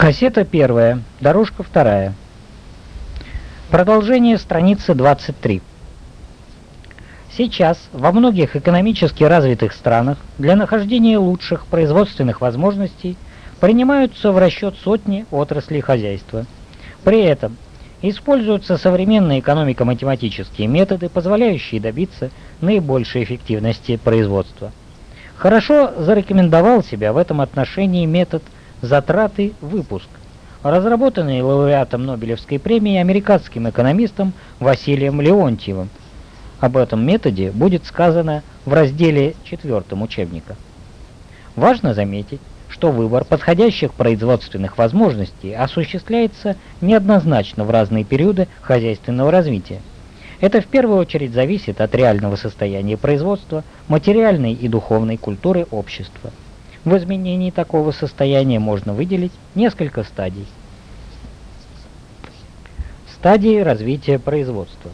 Кассета первая, дорожка вторая. Продолжение страницы 23. Сейчас во многих экономически развитых странах для нахождения лучших производственных возможностей принимаются в расчет сотни отраслей хозяйства. При этом используются современные экономико-математические методы, позволяющие добиться наибольшей эффективности производства. Хорошо зарекомендовал себя в этом отношении метод – Затраты выпуск. Разработанный лауреатом Нобелевской премии американским экономистом Василием Леонтьевым. Об этом методе будет сказано в разделе 4 учебника. Важно заметить, что выбор подходящих производственных возможностей осуществляется неоднозначно в разные периоды хозяйственного развития. Это в первую очередь зависит от реального состояния производства, материальной и духовной культуры общества. В изменении такого состояния можно выделить несколько стадий. Стадии развития производства.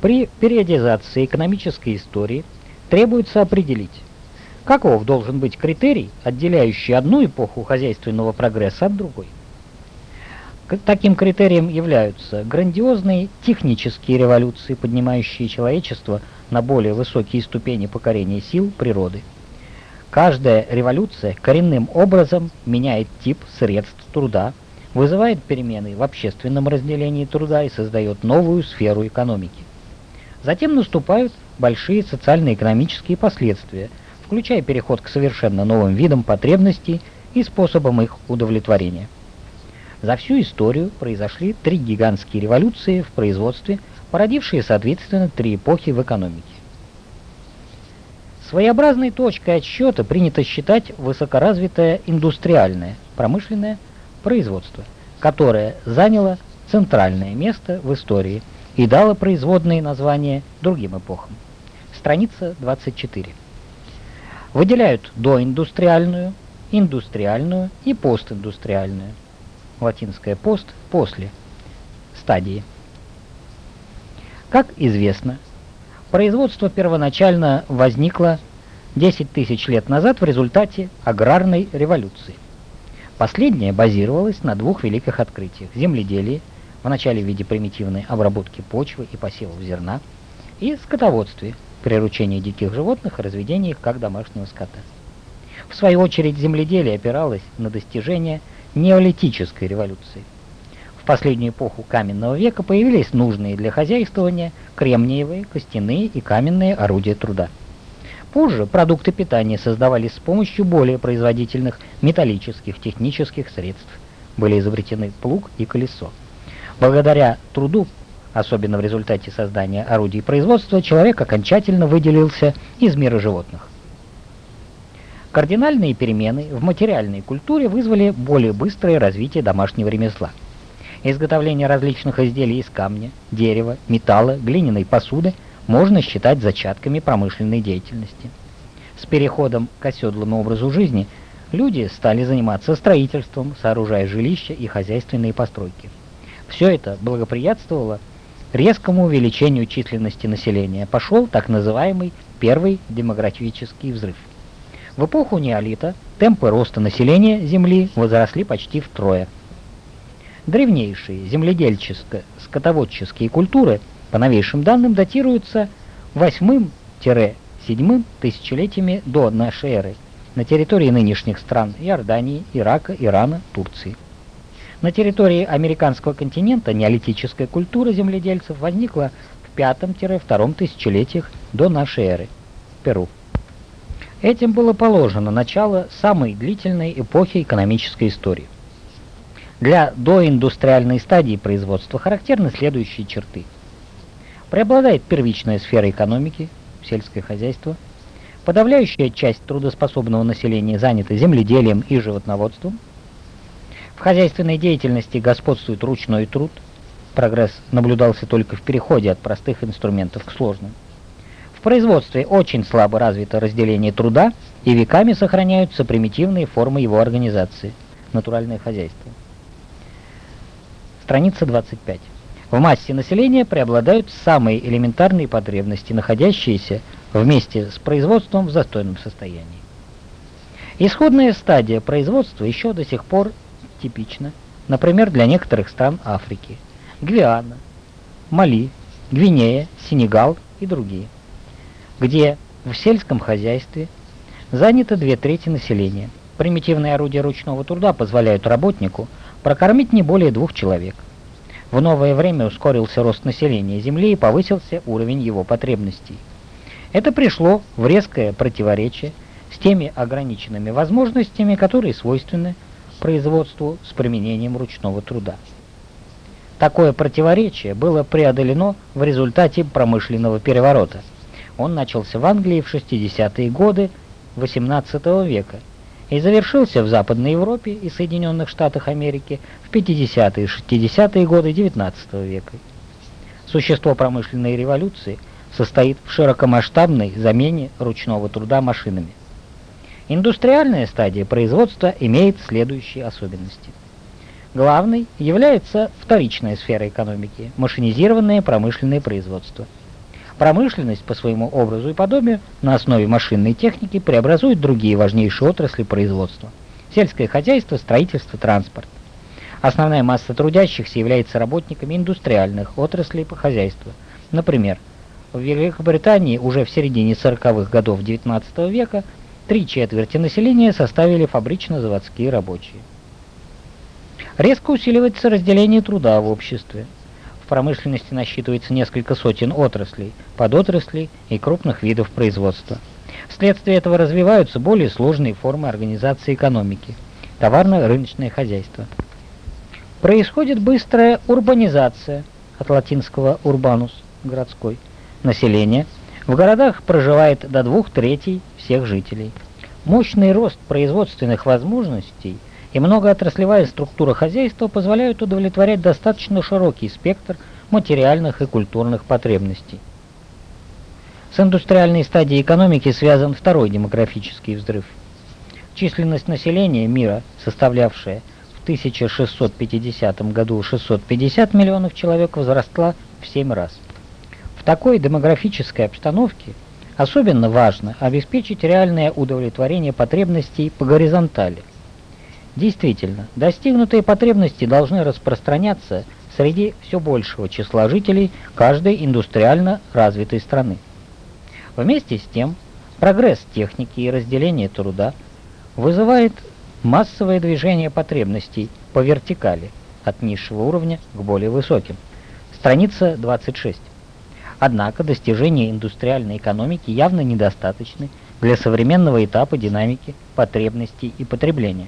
При периодизации экономической истории требуется определить, каков должен быть критерий, отделяющий одну эпоху хозяйственного прогресса от другой. Таким критерием являются грандиозные технические революции, поднимающие человечество на более высокие ступени покорения сил природы – Каждая революция коренным образом меняет тип средств труда, вызывает перемены в общественном разделении труда и создает новую сферу экономики. Затем наступают большие социально-экономические последствия, включая переход к совершенно новым видам потребностей и способам их удовлетворения. За всю историю произошли три гигантские революции в производстве, породившие, соответственно, три эпохи в экономике. Своеобразной точкой отсчета принято считать высокоразвитое индустриальное, промышленное производство, которое заняло центральное место в истории и дало производные названия другим эпохам. Страница 24. Выделяют доиндустриальную, индустриальную и постиндустриальную. Латинское «пост» – «после» стадии. Как известно, Производство первоначально возникло 10 тысяч лет назад в результате аграрной революции. Последняя базировалась на двух великих открытиях – земледелии, в начале в виде примитивной обработки почвы и посевов зерна, и скотоводстве, приручении диких животных и разведении их как домашнего скота. В свою очередь земледелие опиралось на достижение неолитической революции – последнюю эпоху каменного века появились нужные для хозяйствования кремниевые, костяные и каменные орудия труда. Позже продукты питания создавались с помощью более производительных металлических технических средств. Были изобретены плуг и колесо. Благодаря труду, особенно в результате создания орудий производства, человек окончательно выделился из мира животных. Кардинальные перемены в материальной культуре вызвали более быстрое развитие домашнего ремесла. Изготовление различных изделий из камня, дерева, металла, глиняной посуды можно считать зачатками промышленной деятельности. С переходом к оседлому образу жизни люди стали заниматься строительством, сооружая жилища и хозяйственные постройки. Все это благоприятствовало резкому увеличению численности населения. Пошел так называемый первый демографический взрыв. В эпоху неолита темпы роста населения Земли возросли почти втрое – Древнейшие земледельческо-скотоводческие культуры, по новейшим данным, датируются 8-7 тысячелетиями до нашей эры на территории нынешних стран Иордании, Ирака, Ирана, Турции. На территории американского континента неолитическая культура земледельцев возникла в 5-2 тысячелетиях до нашей эры – Перу. Этим было положено начало самой длительной эпохи экономической истории. Для доиндустриальной стадии производства характерны следующие черты. Преобладает первичная сфера экономики, сельское хозяйство. Подавляющая часть трудоспособного населения занята земледелием и животноводством. В хозяйственной деятельности господствует ручной труд. Прогресс наблюдался только в переходе от простых инструментов к сложным. В производстве очень слабо развито разделение труда и веками сохраняются примитивные формы его организации – натуральное хозяйство. Страница 25. В массе населения преобладают самые элементарные потребности, находящиеся вместе с производством в застойном состоянии. Исходная стадия производства еще до сих пор типично, например, для некоторых стран Африки – Гвиана, Мали, Гвинея, Сенегал и другие, где в сельском хозяйстве занято две трети населения. Примитивные орудия ручного труда позволяют работнику прокормить не более двух человек. В новое время ускорился рост населения Земли и повысился уровень его потребностей. Это пришло в резкое противоречие с теми ограниченными возможностями, которые свойственны производству с применением ручного труда. Такое противоречие было преодолено в результате промышленного переворота. Он начался в Англии в 60-е годы XVIII века и завершился в Западной Европе и Соединенных Штатах Америки в 50-е и 60-е годы XIX века. Существо промышленной революции состоит в широкомасштабной замене ручного труда машинами. Индустриальная стадия производства имеет следующие особенности. Главной является вторичная сфера экономики – машинизированное промышленное производство. Промышленность по своему образу и подобию на основе машинной техники преобразует другие важнейшие отрасли производства – сельское хозяйство, строительство, транспорт. Основная масса трудящихся является работниками индустриальных отраслей по хозяйству. Например, в Великобритании уже в середине 40-х годов XIX века три четверти населения составили фабрично-заводские рабочие. Резко усиливается разделение труда в обществе. Промышленности насчитывается несколько сотен отраслей, подотраслей и крупных видов производства. Вследствие этого развиваются более сложные формы организации экономики – товарно-рыночное хозяйство. Происходит быстрая урбанизация, от латинского «урбанус» – городской, населения. В городах проживает до двух третей всех жителей. Мощный рост производственных возможностей – и многоотраслевая структура хозяйства позволяют удовлетворять достаточно широкий спектр материальных и культурных потребностей. С индустриальной стадией экономики связан второй демографический взрыв. Численность населения мира, составлявшая в 1650 году 650 миллионов человек, возросла в 7 раз. В такой демографической обстановке особенно важно обеспечить реальное удовлетворение потребностей по горизонтали – Действительно, достигнутые потребности должны распространяться среди все большего числа жителей каждой индустриально развитой страны. Вместе с тем, прогресс техники и разделение труда вызывает массовое движение потребностей по вертикали от низшего уровня к более высоким. Страница 26. Однако достижения индустриальной экономики явно недостаточны для современного этапа динамики потребностей и потребления.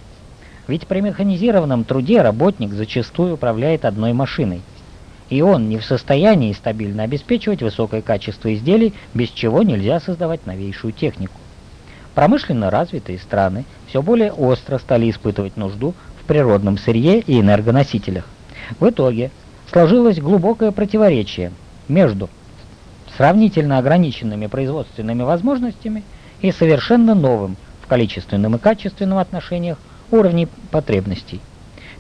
Ведь при механизированном труде работник зачастую управляет одной машиной, и он не в состоянии стабильно обеспечивать высокое качество изделий, без чего нельзя создавать новейшую технику. Промышленно развитые страны все более остро стали испытывать нужду в природном сырье и энергоносителях. В итоге сложилось глубокое противоречие между сравнительно ограниченными производственными возможностями и совершенно новым в количественном и качественном отношениях уровней потребностей.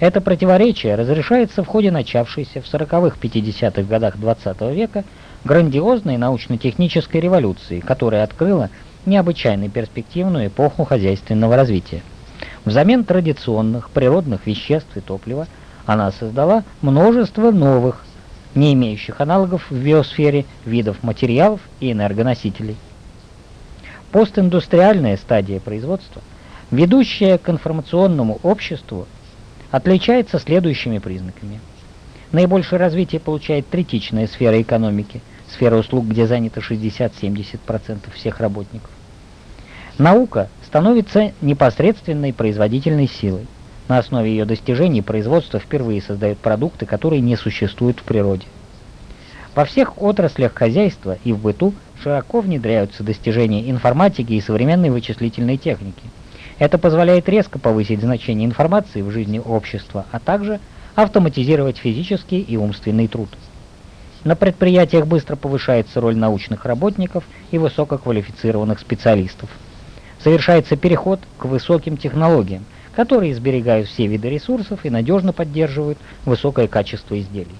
Это противоречие разрешается в ходе начавшейся в 40-х-50-х годах XX -го века грандиозной научно-технической революции, которая открыла необычайно перспективную эпоху хозяйственного развития. Взамен традиционных природных веществ и топлива она создала множество новых, не имеющих аналогов в биосфере, видов материалов и энергоносителей. Постиндустриальная стадия производства – ведущая к информационному обществу, отличается следующими признаками. Наибольшее развитие получает третичная сфера экономики, сфера услуг, где занято 60-70% всех работников. Наука становится непосредственной производительной силой. На основе ее достижений производство впервые создает продукты, которые не существуют в природе. Во всех отраслях хозяйства и в быту широко внедряются достижения информатики и современной вычислительной техники – это позволяет резко повысить значение информации в жизни общества, а также автоматизировать физический и умственный труд. На предприятиях быстро повышается роль научных работников и высококвалифицированных специалистов. Совершается переход к высоким технологиям, которые сберегают все виды ресурсов и надежно поддерживают высокое качество изделий.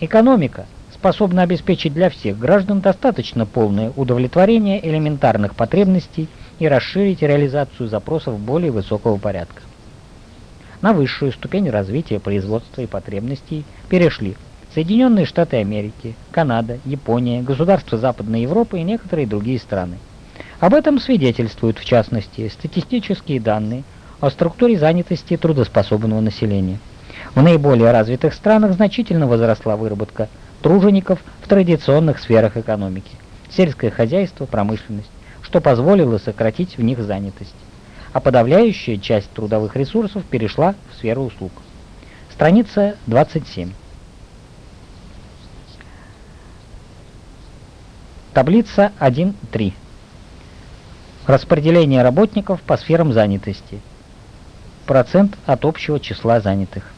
Экономика способна обеспечить для всех граждан достаточно полное удовлетворение элементарных потребностей и расширить реализацию запросов более высокого порядка. На высшую ступень развития производства и потребностей перешли Соединенные Штаты Америки, Канада, Япония, государства Западной Европы и некоторые другие страны. Об этом свидетельствуют, в частности, статистические данные о структуре занятости трудоспособного населения. В наиболее развитых странах значительно возросла выработка тружеников в традиционных сферах экономики – сельское хозяйство, промышленность, что позволило сократить в них занятость. А подавляющая часть трудовых ресурсов перешла в сферу услуг. Страница 27. Таблица 1.3. Распределение работников по сферам занятости. Процент от общего числа занятых.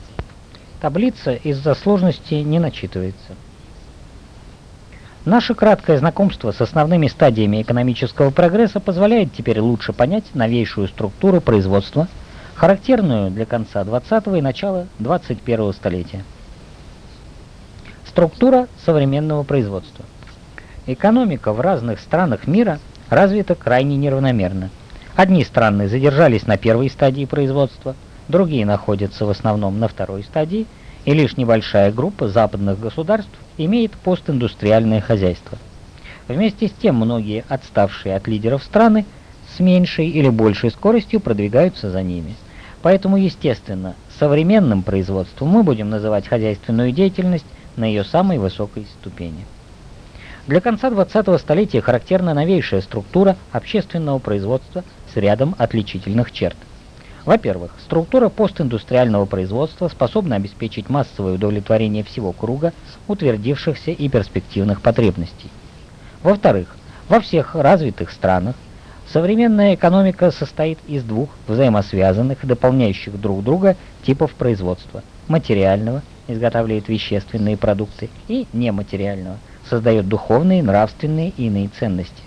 Таблица из-за сложности не начитывается. Наше краткое знакомство с основными стадиями экономического прогресса позволяет теперь лучше понять новейшую структуру производства, характерную для конца 20 и начала 21 столетия. Структура современного производства. Экономика в разных странах мира – развита крайне неравномерно. Одни страны задержались на первой стадии производства, другие находятся в основном на второй стадии, и лишь небольшая группа западных государств имеет постиндустриальное хозяйство. Вместе с тем многие отставшие от лидеров страны с меньшей или большей скоростью продвигаются за ними. Поэтому, естественно, современным производством мы будем называть хозяйственную деятельность на ее самой высокой ступени. Для конца 20-го столетия характерна новейшая структура общественного производства с рядом отличительных черт. Во-первых, структура постиндустриального производства способна обеспечить массовое удовлетворение всего круга утвердившихся и перспективных потребностей. Во-вторых, во всех развитых странах современная экономика состоит из двух взаимосвязанных, дополняющих друг друга типов производства – материального, изготавливает вещественные продукты, и нематериального – создает духовные, нравственные и иные ценности,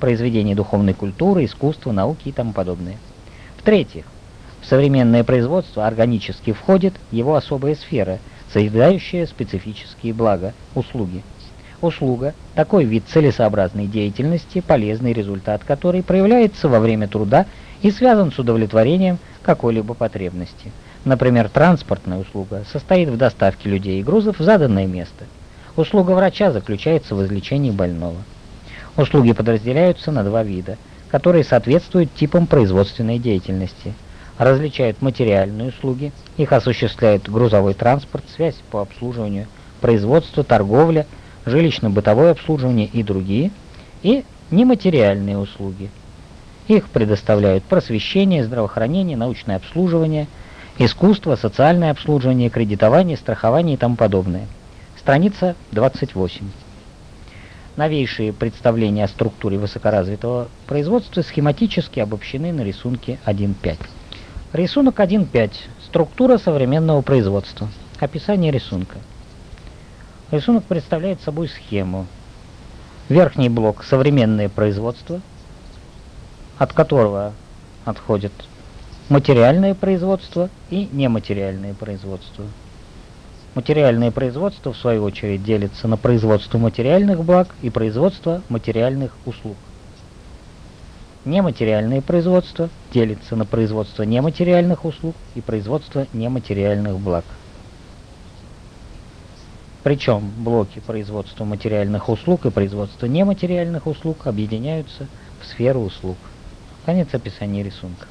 произведения духовной культуры, искусства, науки и тому подобное. В-третьих, в современное производство органически входит его особая сфера, созидающая специфические блага – услуги. Услуга – такой вид целесообразной деятельности, полезный результат которой проявляется во время труда и связан с удовлетворением какой-либо потребности. Например, транспортная услуга состоит в доставке людей и грузов в заданное место – Услуга врача заключается в излечении больного. Услуги подразделяются на два вида, которые соответствуют типам производственной деятельности. Различают материальные услуги, их осуществляют грузовой транспорт, связь по обслуживанию, производство, торговля, жилищно-бытовое обслуживание и другие, и нематериальные услуги. Их предоставляют просвещение, здравоохранение, научное обслуживание, искусство, социальное обслуживание, кредитование, страхование и тому подобное – Страница 28. Новейшие представления о структуре высокоразвитого производства схематически обобщены на рисунке 1.5. Рисунок 1.5. Структура современного производства. Описание рисунка. Рисунок представляет собой схему. Верхний блок – современное производство, от которого отходит материальное производство и нематериальное производство – Материальное производство, в свою очередь, делится на производство материальных благ и производство материальных услуг. Нематериальное производство делится на производство нематериальных услуг и производство нематериальных благ. Причем блоки производства материальных услуг и производства нематериальных услуг объединяются в сферу услуг. Конец описания рисунка.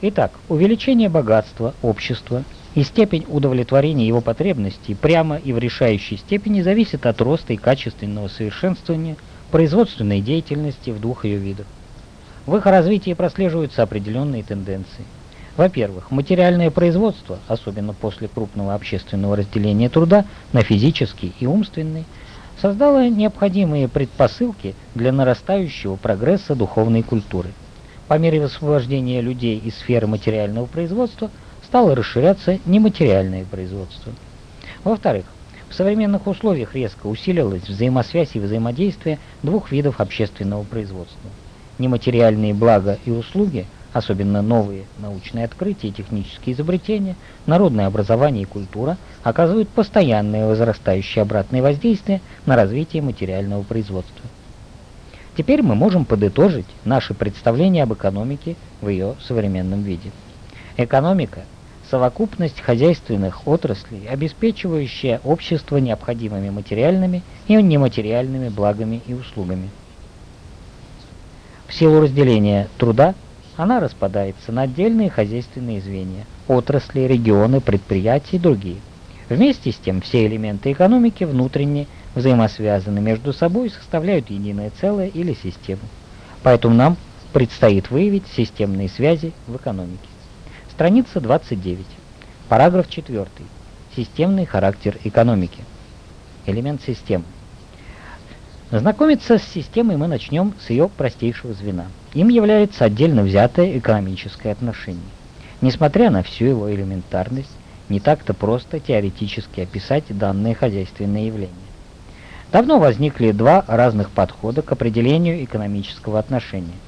Итак, увеличение богатства общества и степень удовлетворения его потребностей прямо и в решающей степени зависит от роста и качественного совершенствования производственной деятельности в двух ее видах. В их развитии прослеживаются определенные тенденции. Во-первых, материальное производство, особенно после крупного общественного разделения труда на физический и умственный, создало необходимые предпосылки для нарастающего прогресса духовной культуры. По мере высвобождения людей из сферы материального производства – стало расширяться нематериальное производство. Во-вторых, в современных условиях резко усилилась взаимосвязь и взаимодействие двух видов общественного производства. Нематериальные блага и услуги, особенно новые научные открытия и технические изобретения, народное образование и культура оказывают постоянное возрастающее обратное воздействие на развитие материального производства. Теперь мы можем подытожить наши представления об экономике в ее современном виде. Экономика совокупность хозяйственных отраслей, обеспечивающая общество необходимыми материальными и нематериальными благами и услугами. В силу разделения труда она распадается на отдельные хозяйственные звенья, отрасли, регионы, предприятия и другие. Вместе с тем все элементы экономики внутренне взаимосвязаны между собой и составляют единое целое или систему. Поэтому нам предстоит выявить системные связи в экономике. Страница 29. Параграф 4. Системный характер экономики. Элемент системы. Знакомиться с системой мы начнем с ее простейшего звена. Им является отдельно взятое экономическое отношение. Несмотря на всю его элементарность, не так-то просто теоретически описать данное хозяйственное явление. Давно возникли два разных подхода к определению экономического отношения.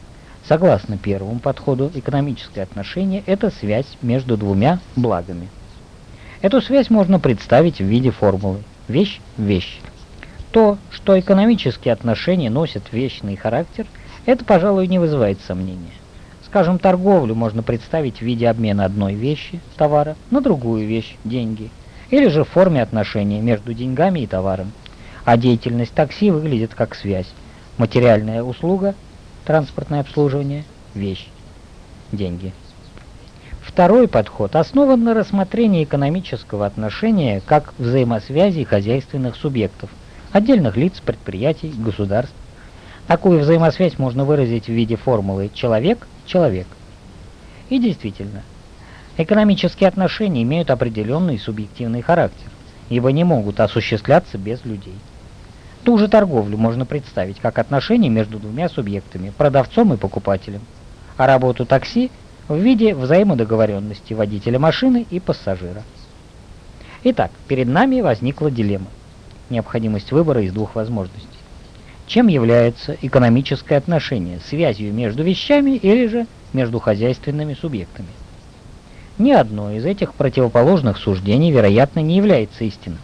Согласно первому подходу, экономическое отношение – это связь между двумя благами. Эту связь можно представить в виде формулы «вещь – вещь». То, что экономические отношения носят вечный характер, это, пожалуй, не вызывает сомнения. Скажем, торговлю можно представить в виде обмена одной вещи, товара, на другую вещь, деньги, или же в форме отношений между деньгами и товаром. А деятельность такси выглядит как связь. Материальная услуга, транспортное обслуживание, вещь, деньги. Второй подход основан на рассмотрении экономического отношения как взаимосвязи хозяйственных субъектов – отдельных лиц, предприятий, государств. Такую взаимосвязь можно выразить в виде формулы «человек – человек». И действительно, экономические отношения имеют определенный субъективный характер, ибо не могут осуществляться без людей. Ту же торговлю можно представить как отношения между двумя субъектами – продавцом и покупателем, а работу такси в виде взаимодоговоренности водителя машины и пассажира. Итак, перед нами возникла дилемма необходимость выбора из двух возможностей. Чем является экономическое отношение, связью между вещами или же между хозяйственными субъектами? Ни одно из этих противоположных суждений, вероятно, не является истинным.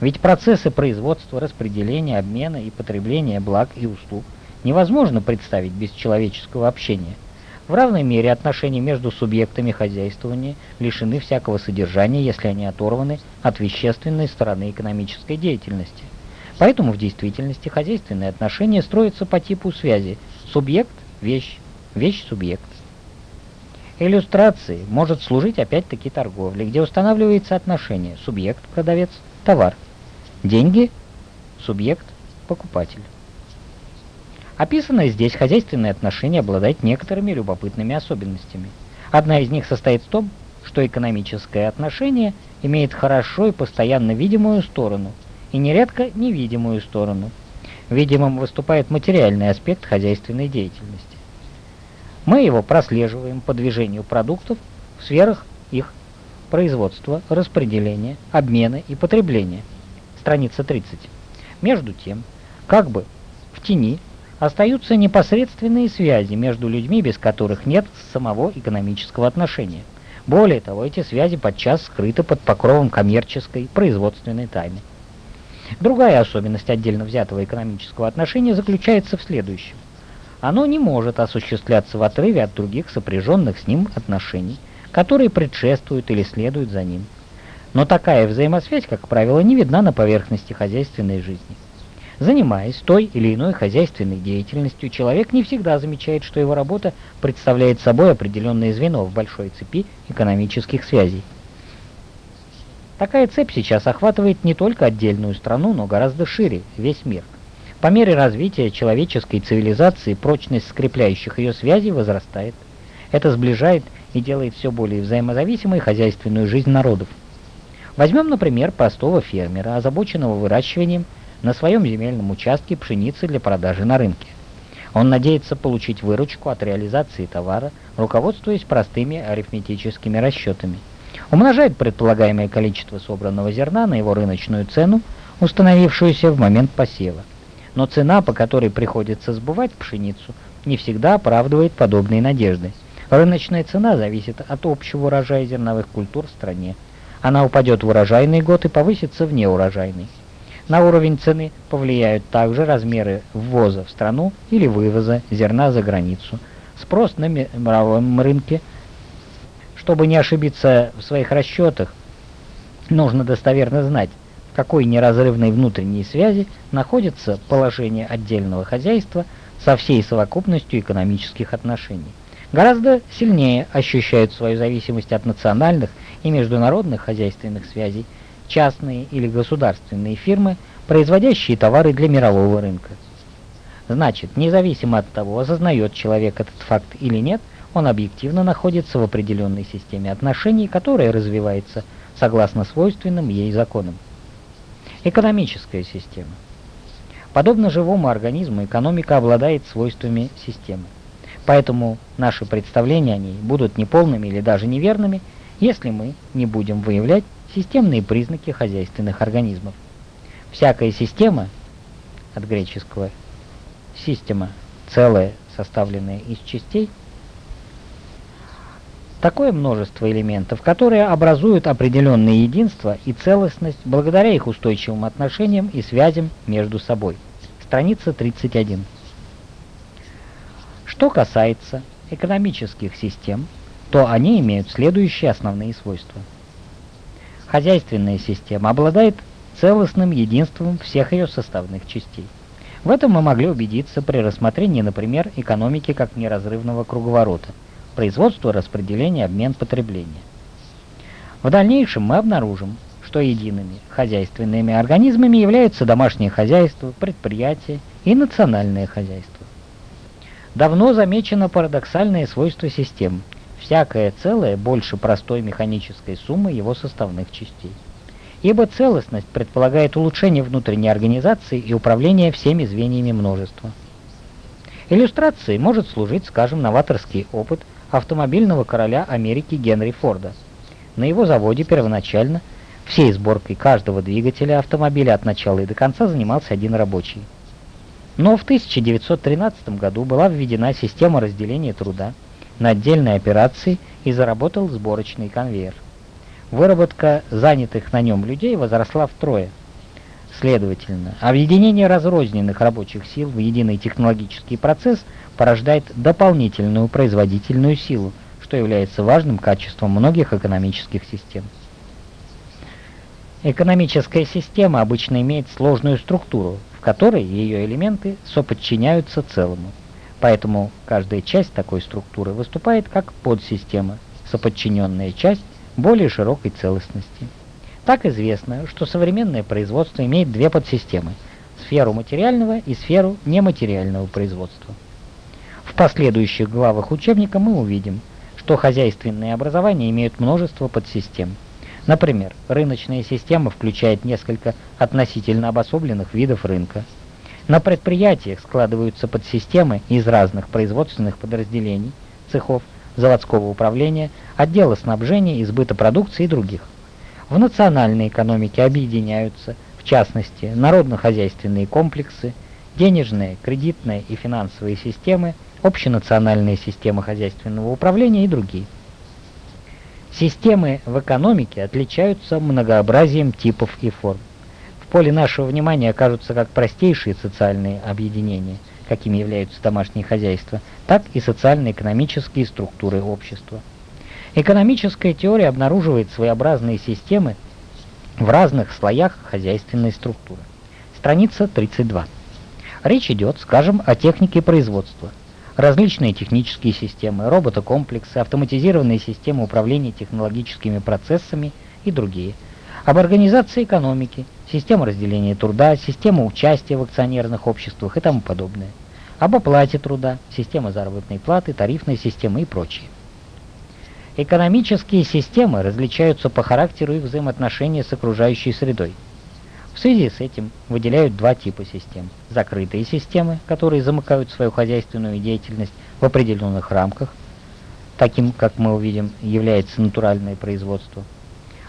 Ведь процессы производства, распределения, обмена и потребления благ и услуг невозможно представить без человеческого общения – в равной мере отношения между субъектами хозяйствования лишены всякого содержания, если они оторваны от вещественной стороны экономической деятельности. Поэтому в действительности хозяйственные отношения строятся по типу связи субъект-вещь, вещь-субъект. Иллюстрацией может служить опять-таки торговля, где устанавливается отношение субъект-продавец, товар, Описанное здесь хозяйственное отношение обладает некоторыми любопытными особенностями. Одна из них состоит в том, что экономическое отношение имеет хорошо и постоянно видимую сторону, и нередко невидимую сторону. Видимым выступает материальный аспект хозяйственной деятельности. Мы его прослеживаем по движению продуктов в сферах их производства, распределения, обмена и потребления. Страница 30. Между тем, как бы в тени остаются непосредственные связи между людьми, без которых нет самого экономического отношения. Более того, эти связи подчас скрыты под покровом коммерческой, производственной тайны. Другая особенность отдельно взятого экономического отношения заключается в следующем. Оно не может осуществляться в отрыве от других сопряженных с ним отношений, которые предшествуют или следуют за ним. Но такая взаимосвязь, как правило, не видна на поверхности хозяйственной жизни. Занимаясь той или иной хозяйственной деятельностью, человек не всегда замечает, что его работа представляет собой определенное звено в большой цепи экономических связей. Такая цепь сейчас охватывает не только отдельную страну, но гораздо шире весь мир. По мере развития человеческой цивилизации прочность скрепляющих ее связей возрастает. Это сближает и делает все более взаимозависимой хозяйственную жизнь народов. Возьмем, например, простого фермера, озабоченного выращиванием на своем земельном участке пшеницы для продажи на рынке. Он надеется получить выручку от реализации товара, руководствуясь простыми арифметическими расчетами. Умножает предполагаемое количество собранного зерна на его рыночную цену, установившуюся в момент посева. Но цена, по которой приходится сбывать пшеницу, не всегда оправдывает подобные надежды. Рыночная цена зависит от общего урожая зерновых культур в стране. Она упадет в урожайный год и повысится в неурожайный. На уровень цены повлияют также размеры ввоза в страну или вывоза зерна за границу, спрос на мировом рынке, Чтобы не ошибиться в своих расчетах, нужно достоверно знать, в какой неразрывной внутренней связи находится положение отдельного хозяйства со всей совокупностью экономических отношений. Гораздо сильнее ощущают свою зависимость от национальных и международных хозяйственных связей частные или государственные фирмы, производящие товары для мирового рынка. Значит, независимо от того, осознает человек этот факт или нет, он объективно находится в определенной системе отношений, которая развивается согласно свойственным ей законам. Экономическая система. Подобно живому организму, экономика обладает свойствами системы. Поэтому наши представления о ней будут неполными или даже неверными, если мы не будем выявлять системные признаки хозяйственных организмов. Всякая система, от греческого система, целое, составленное из частей, такое множество элементов, которые образуют определенные единства и целостность благодаря их устойчивым отношениям и связям между собой. Страница 31. Что касается экономических систем, то они имеют следующие основные свойства. Хозяйственная система обладает целостным единством всех ее составных частей. В этом мы могли убедиться при рассмотрении, например, экономики как неразрывного круговорота, производство, распределение, обмен, потребление. В дальнейшем мы обнаружим, что едиными хозяйственными организмами являются домашнее хозяйство, предприятие и национальное хозяйство. Давно замечено парадоксальное свойство систем. Всякое целое больше простой механической суммы его составных частей ибо целостность предполагает улучшение внутренней организации и управление всеми звеньями множества. Иллюстрацией может служить, скажем, новаторский опыт автомобильного короля Америки Генри Форда. На его заводе первоначально всей сборкой каждого двигателя автомобиля от начала и до конца занимался один рабочий. Но в 1913 году была введена система разделения труда на отдельные операции и заработал сборочный конвейер выработка занятых на нем людей возросла втрое. Следовательно, объединение разрозненных рабочих сил в единый технологический процесс порождает дополнительную производительную силу, что является важным качеством многих экономических систем. Экономическая система обычно имеет сложную структуру, в которой ее элементы соподчиняются целому. Поэтому каждая часть такой структуры выступает как подсистема, соподчиненная часть более широкой целостности. Так известно, что современное производство имеет две подсистемы – сферу материального и сферу нематериального производства. В последующих главах учебника мы увидим, что хозяйственные образования имеют множество подсистем. Например, рыночная система включает несколько относительно обособленных видов рынка. На предприятиях складываются подсистемы из разных производственных подразделений, цехов, заводского управления, отдела снабжения, избыта продукции и других. В национальной экономике объединяются, в частности, народно-хозяйственные комплексы, денежные, кредитные и финансовые системы, общенациональные системы хозяйственного управления и другие. Системы в экономике отличаются многообразием типов и форм. Поле нашего внимания окажутся как простейшие социальные объединения – какими являются домашние хозяйства, так и социально-экономические структуры общества. Экономическая теория обнаруживает своеобразные системы в разных слоях хозяйственной структуры. Страница 32. Речь идет, скажем, о технике производства. Различные технические системы, роботокомплексы, автоматизированные системы управления технологическими процессами и другие. Об организации экономики – система разделения труда, система участия в акционерных обществах и тому подобное, об оплате труда, система заработной платы, тарифная система и прочее. Экономические системы различаются по характеру их взаимоотношения с окружающей средой. В связи с этим выделяют два типа систем. Закрытые системы, которые замыкают свою хозяйственную деятельность в определенных рамках, таким, как мы увидим, является натуральное производство –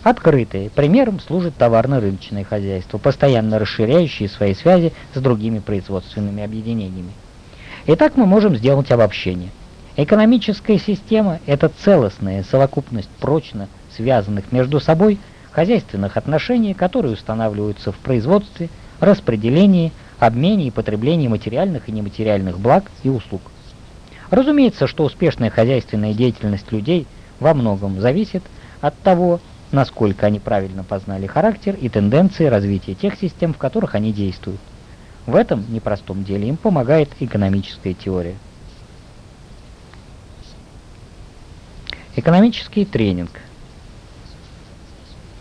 Открытые. Примером служит товарно-рыночное хозяйство, постоянно расширяющие свои связи с другими производственными объединениями. Итак, мы можем сделать обобщение. Экономическая система – это целостная совокупность прочно связанных между собой хозяйственных отношений, которые устанавливаются в производстве, распределении, обмене и потреблении материальных и нематериальных благ и услуг. Разумеется, что успешная хозяйственная деятельность людей – во многом зависит от того, насколько они правильно познали характер и тенденции развития тех систем, в которых они действуют. В этом непростом деле им помогает экономическая теория. Экономический тренинг.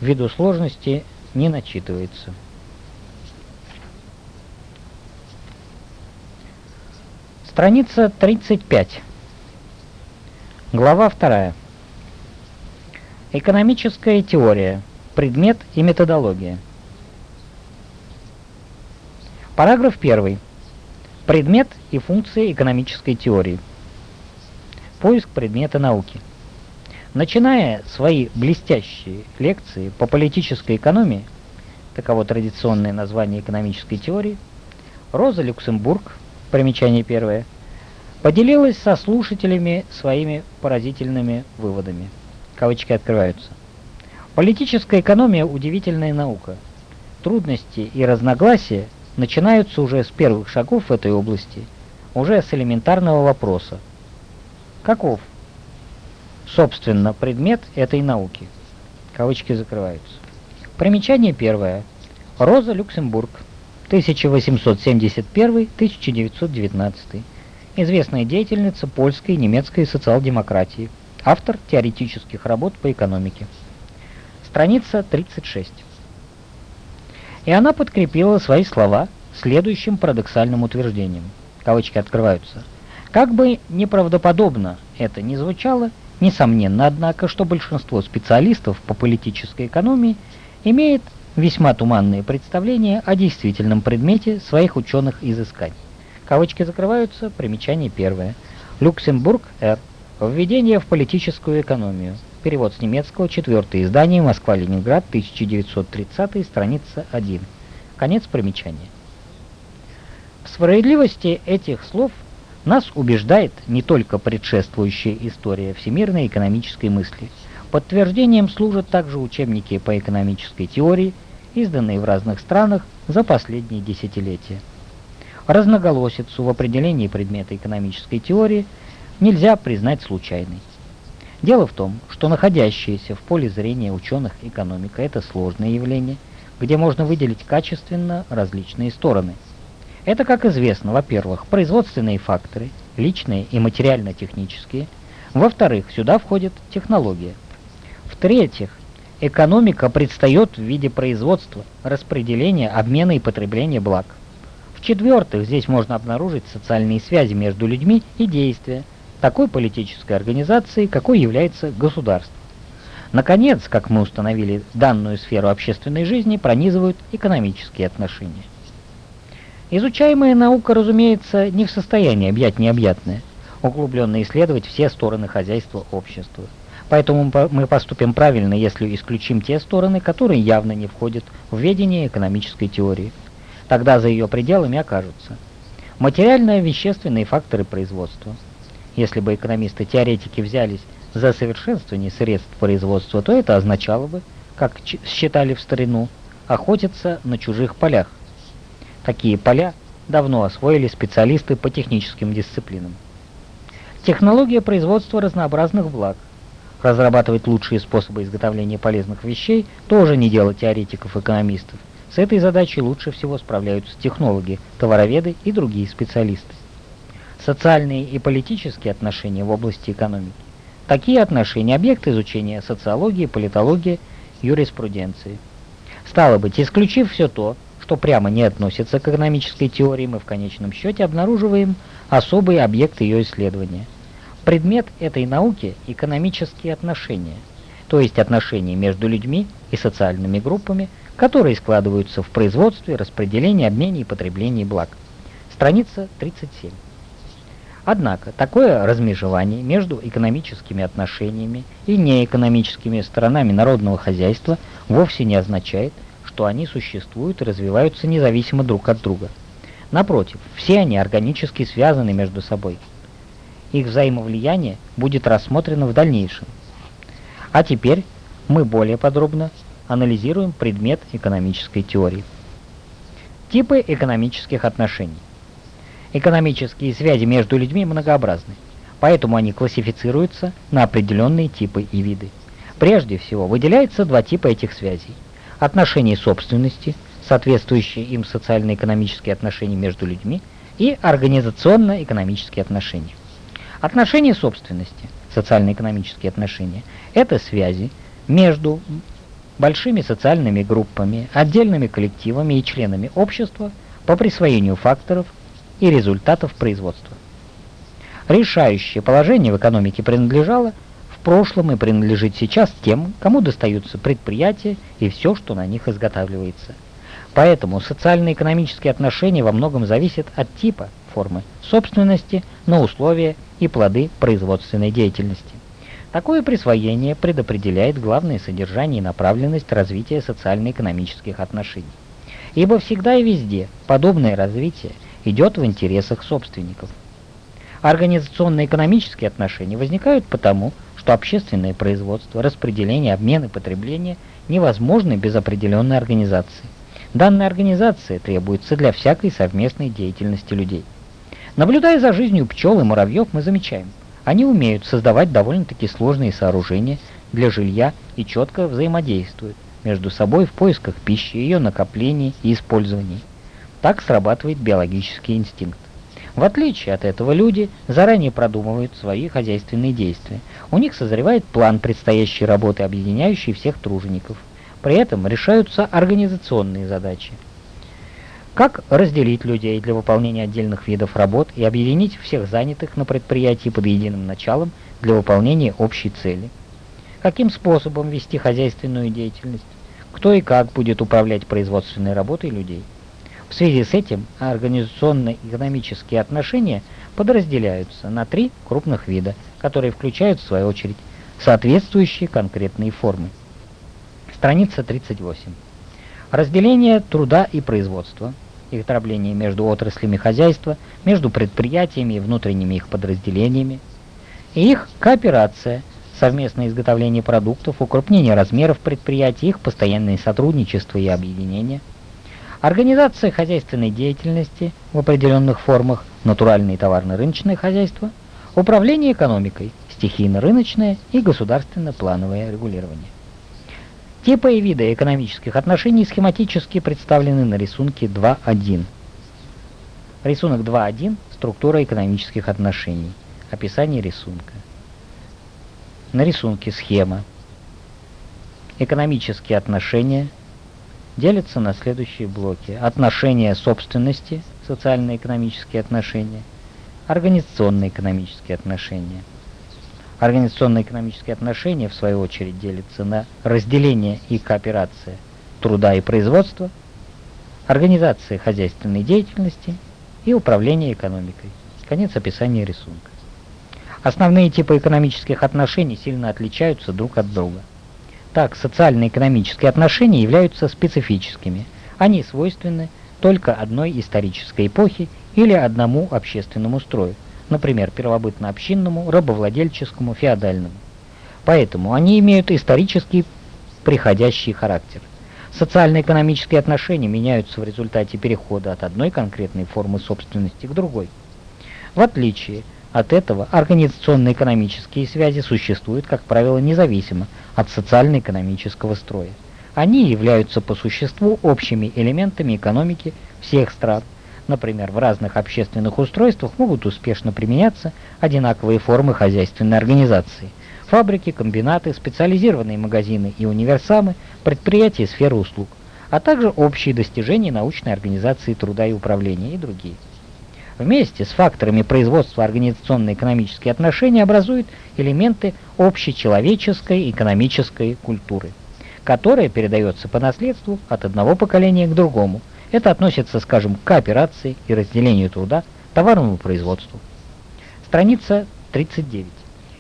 Ввиду сложности не начитывается. Страница 35. Глава 2. Экономическая теория. Предмет и методология. Параграф 1. Предмет и функции экономической теории. Поиск предмета науки. Начиная свои блестящие лекции по политической экономии, таково традиционное название экономической теории, Роза Люксембург, примечание первое, поделилась со слушателями своими поразительными выводами. Кавычки открываются. Политическая экономия – удивительная наука. Трудности и разногласия начинаются уже с первых шагов в этой области, уже с элементарного вопроса. Каков собственно, предмет этой науки. Кавычки закрываются. Примечание первое. Роза Люксембург, 1871-1919. Известная деятельница польской и немецкой социал-демократии. Автор теоретических работ по экономике. Страница 36. И она подкрепила свои слова следующим парадоксальным утверждением. Кавычки открываются. Как бы неправдоподобно это ни звучало, Несомненно, однако, что большинство специалистов по политической экономии имеет весьма туманные представления о действительном предмете своих ученых изысканий. Кавычки закрываются, примечание первое. Люксембург, Р. Введение в политическую экономию. Перевод с немецкого, четвертое издание, Москва-Ленинград, 1930, страница 1. Конец примечания. В справедливости этих слов нас убеждает не только предшествующая история всемирной экономической мысли. Подтверждением служат также учебники по экономической теории, изданные в разных странах за последние десятилетия. Разноголосицу в определении предмета экономической теории нельзя признать случайной. Дело в том, что находящаяся в поле зрения ученых экономика – это сложное явление, где можно выделить качественно различные стороны – это, как известно, во-первых, производственные факторы, личные и материально-технические. Во-вторых, сюда входит технология. В-третьих, экономика предстает в виде производства, распределения, обмена и потребления благ. В-четвертых, здесь можно обнаружить социальные связи между людьми и действия такой политической организации, какой является государство. Наконец, как мы установили, данную сферу общественной жизни пронизывают экономические отношения. Изучаемая наука, разумеется, не в состоянии объять необъятное, углубленно исследовать все стороны хозяйства общества. Поэтому мы поступим правильно, если исключим те стороны, которые явно не входят в ведение экономической теории. Тогда за ее пределами окажутся материально-вещественные факторы производства. Если бы экономисты-теоретики взялись за совершенствование средств производства, то это означало бы, как считали в старину, охотиться на чужих полях, Такие поля давно освоили специалисты по техническим дисциплинам. Технология производства разнообразных благ. Разрабатывать лучшие способы изготовления полезных вещей тоже не дело теоретиков-экономистов. С этой задачей лучше всего справляются технологи, товароведы и другие специалисты. Социальные и политические отношения в области экономики. Такие отношения – объект изучения социологии, политологии, юриспруденции. Стало быть, исключив все то, что прямо не относится к экономической теории, мы в конечном счете обнаруживаем особый объект ее исследования. Предмет этой науки – экономические отношения, то есть отношения между людьми и социальными группами, которые складываются в производстве, распределении, обмене и потреблении благ. Страница 37. Однако такое размежевание между экономическими отношениями и неэкономическими сторонами народного хозяйства вовсе не означает, что они существуют и развиваются независимо друг от друга. Напротив, все они органически связаны между собой. Их взаимовлияние будет рассмотрено в дальнейшем. А теперь мы более подробно анализируем предмет экономической теории. Типы экономических отношений. Экономические связи между людьми многообразны. поэтому они классифицируются на определенные типы и виды. Прежде всего выделяется два типа этих связей. Отношения собственности, соответствующие им социально-экономические отношения между людьми, и организационно-экономические отношения. Отношения собственности, социально-экономические отношения, это связи между большими социальными группами, отдельными коллективами и членами общества по присвоению факторов и результатов производства. Решающее положение в экономике принадлежало в прошлом и принадлежит сейчас тем, кому достаются предприятия и все, что на них изготавливается. Поэтому социально-экономические отношения во многом зависят от типа формы собственности на условия и плоды производственной деятельности. Такое присвоение предопределяет главное содержание и направленность развития социально-экономических отношений. Ибо всегда и везде подобное развитие идет в интересах собственников. Организационно-экономические отношения возникают потому, что общественное производство, распределение, обмен и потребление невозможны без определенной организации. Данная организация требуется для всякой совместной деятельности людей. Наблюдая за жизнью пчел и муравьев, мы замечаем, они умеют создавать довольно-таки сложные сооружения для жилья и четко взаимодействуют между собой в поисках пищи, ее накоплении и использовании. Так срабатывает биологический инстинкт. В отличие от этого люди заранее продумывают свои хозяйственные действия. У них созревает план предстоящей работы, объединяющий всех тружеников. При этом решаются организационные задачи. Как разделить людей для выполнения отдельных видов работ и объединить всех занятых на предприятии под единым началом для выполнения общей цели? Каким способом вести хозяйственную деятельность? Кто и как будет управлять производственной работой людей? В связи с этим организационно-экономические отношения подразделяются на три крупных вида, которые включают в свою очередь соответствующие конкретные формы. Страница 38. Разделение труда и производства – их дробление между отраслями хозяйства, между предприятиями и внутренними их подразделениями, и их кооперация, совместное изготовление продуктов, укрупнение размеров предприятий, их постоянное сотрудничество и объединение, организация хозяйственной деятельности в определенных формах, натуральное и товарно-рыночное хозяйство, управление экономикой, стихийно-рыночное и государственно-плановое регулирование. Типы и виды экономических отношений схематически представлены на рисунке 2.1. Рисунок 2.1 – структура экономических отношений. Описание рисунка. На рисунке схема. Экономические отношения делятся на следующие блоки. Отношения собственности, социально-экономические отношения, организационно экономические отношения – Организационно-экономические отношения, в свою очередь, делятся на разделение и кооперация труда и производства, организация хозяйственной деятельности и управление экономикой. Конец описания рисунка. Основные типы экономических отношений сильно отличаются друг от друга. Так, социально-экономические отношения являются специфическими. Они свойственны только одной исторической эпохе или одному общественному строю – например, первобытно-общинному, рабовладельческому, феодальному. Поэтому они имеют исторический приходящий характер. Социально-экономические отношения меняются в результате перехода от одной конкретной формы собственности к другой. В отличие от этого, организационно-экономические связи существуют, как правило, независимо от социально-экономического строя. Они являются по существу общими элементами экономики всех стран, Например, в разных общественных устройствах могут успешно применяться одинаковые формы хозяйственной организации. Фабрики, комбинаты, специализированные магазины и универсамы, предприятия сферы услуг, а также общие достижения научной организации труда и управления и другие. Вместе с факторами производства организационно-экономические отношения образуют элементы общечеловеческой экономической культуры, которая передается по наследству от одного поколения к другому – это относится, скажем, к кооперации и разделению труда, товарному производству. Страница 39.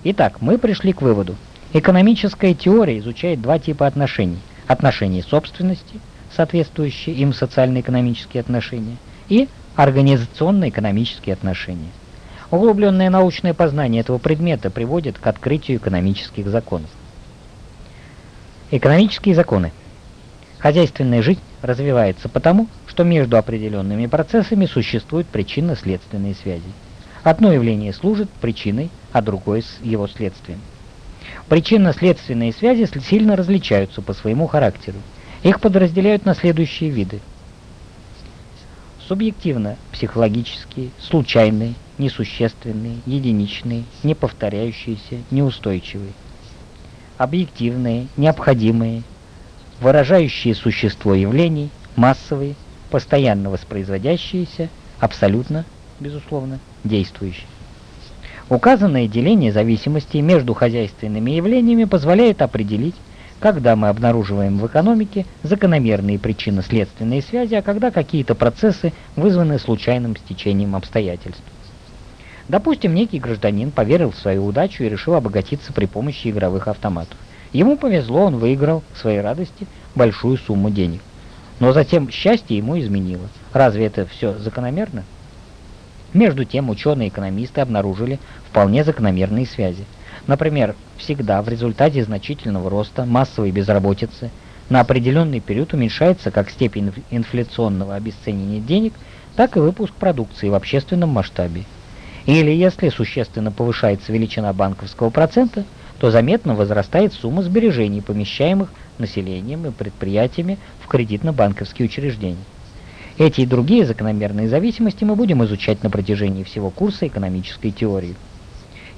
Итак, мы пришли к выводу. Экономическая теория изучает два типа отношений. Отношения собственности, соответствующие им социально-экономические отношения, и организационно-экономические отношения. Углубленное научное познание этого предмета приводит к открытию экономических законов. Экономические законы. Хозяйственная жизнь развивается потому, что между определенными процессами существуют причинно-следственные связи. Одно явление служит причиной, а другое его следствием. Причинно-следственные связи сильно различаются по своему характеру. Их подразделяют на следующие виды. Субъективно-психологические, случайные, несущественные, единичные, неповторяющиеся, неустойчивые. Объективные, необходимые, выражающие существо явлений, массовые, постоянно воспроизводящиеся, абсолютно, безусловно, действующие. Указанное деление зависимостей между хозяйственными явлениями позволяет определить, когда мы обнаруживаем в экономике закономерные причинно-следственные связи, а когда какие-то процессы вызваны случайным стечением обстоятельств. Допустим, некий гражданин поверил в свою удачу и решил обогатиться при помощи игровых автоматов. Ему повезло, он выиграл к своей радости большую сумму денег. Но затем счастье ему изменило. Разве это все закономерно? Между тем ученые-экономисты обнаружили вполне закономерные связи. Например, всегда в результате значительного роста массовой безработицы на определенный период уменьшается как степень инфляционного обесценения денег, так и выпуск продукции в общественном масштабе. Или если существенно повышается величина банковского процента, то заметно возрастает сумма сбережений, помещаемых населением и предприятиями в кредитно-банковские учреждения. Эти и другие закономерные зависимости мы будем изучать на протяжении всего курса экономической теории.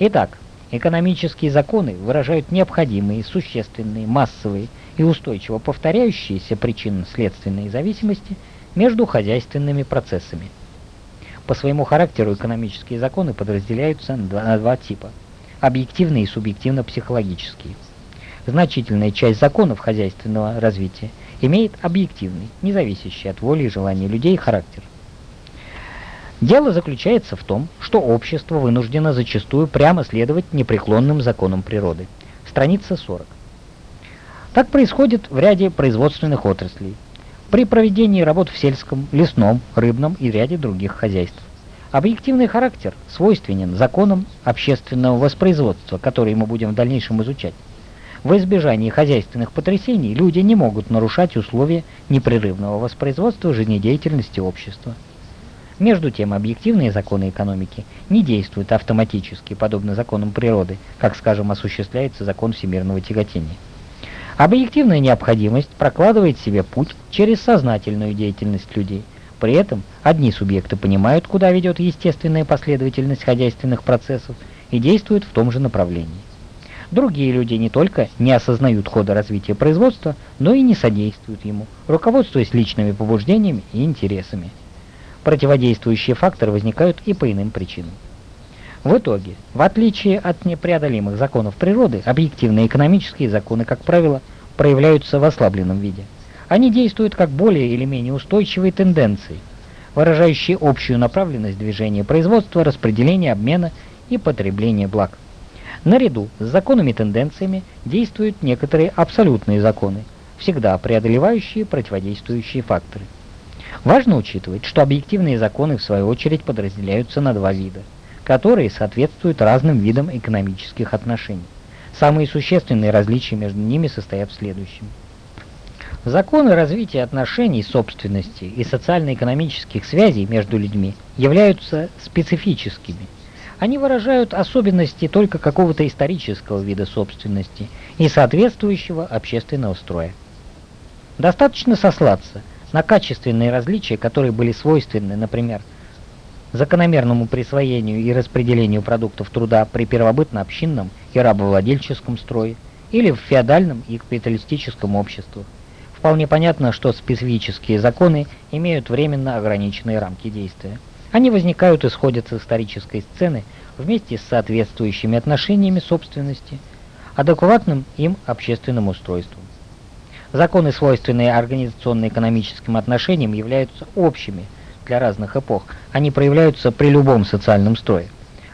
Итак, экономические законы выражают необходимые, существенные, массовые и устойчиво повторяющиеся причинно-следственные зависимости между хозяйственными процессами. По своему характеру экономические законы подразделяются на два типа – объективные и субъективно-психологические. Значительная часть законов хозяйственного развития имеет объективный, не зависящий от воли и желаний людей характер. Дело заключается в том, что общество вынуждено зачастую прямо следовать непреклонным законам природы. Страница 40. Так происходит в ряде производственных отраслей. При проведении работ в сельском, лесном, рыбном и ряде других хозяйств. Объективный характер свойственен законам общественного воспроизводства, которые мы будем в дальнейшем изучать. В избежании хозяйственных потрясений люди не могут нарушать условия непрерывного воспроизводства жизнедеятельности общества. Между тем, объективные законы экономики не действуют автоматически, подобно законам природы, как, скажем, осуществляется закон всемирного тяготения. Объективная необходимость прокладывает себе путь через сознательную деятельность людей. При этом одни субъекты понимают, куда ведет естественная последовательность хозяйственных процессов и действуют в том же направлении. Другие люди не только не осознают хода развития производства, но и не содействуют ему, руководствуясь личными побуждениями и интересами. Противодействующие факторы возникают и по иным причинам. В итоге, в отличие от непреодолимых законов природы, объективные экономические законы, как правило, проявляются в ослабленном виде. Они действуют как более или менее устойчивые тенденции, выражающие общую направленность движения производства, распределения, обмена и потребления благ. Наряду с законами-тенденциями действуют некоторые абсолютные законы, всегда преодолевающие противодействующие факторы. Важно учитывать, что объективные законы в свою очередь подразделяются на два вида, которые соответствуют разным видам экономических отношений. Самые существенные различия между ними состоят в следующем. Законы развития отношений собственности и социально-экономических связей между людьми являются специфическими – они выражают особенности только какого-то исторического вида собственности и соответствующего общественного строя. Достаточно сослаться на качественные различия, которые были свойственны, например, закономерному присвоению и распределению продуктов труда при первобытно-общинном и рабовладельческом строе или в феодальном и капиталистическом обществе. Вполне понятно, что специфические законы имеют временно ограниченные рамки действия. Они возникают и сходят с исторической сцены вместе с соответствующими отношениями собственности, адекватным им общественным устройством. Законы, свойственные организационно-экономическим отношениям, являются общими для разных эпох. Они проявляются при любом социальном строе.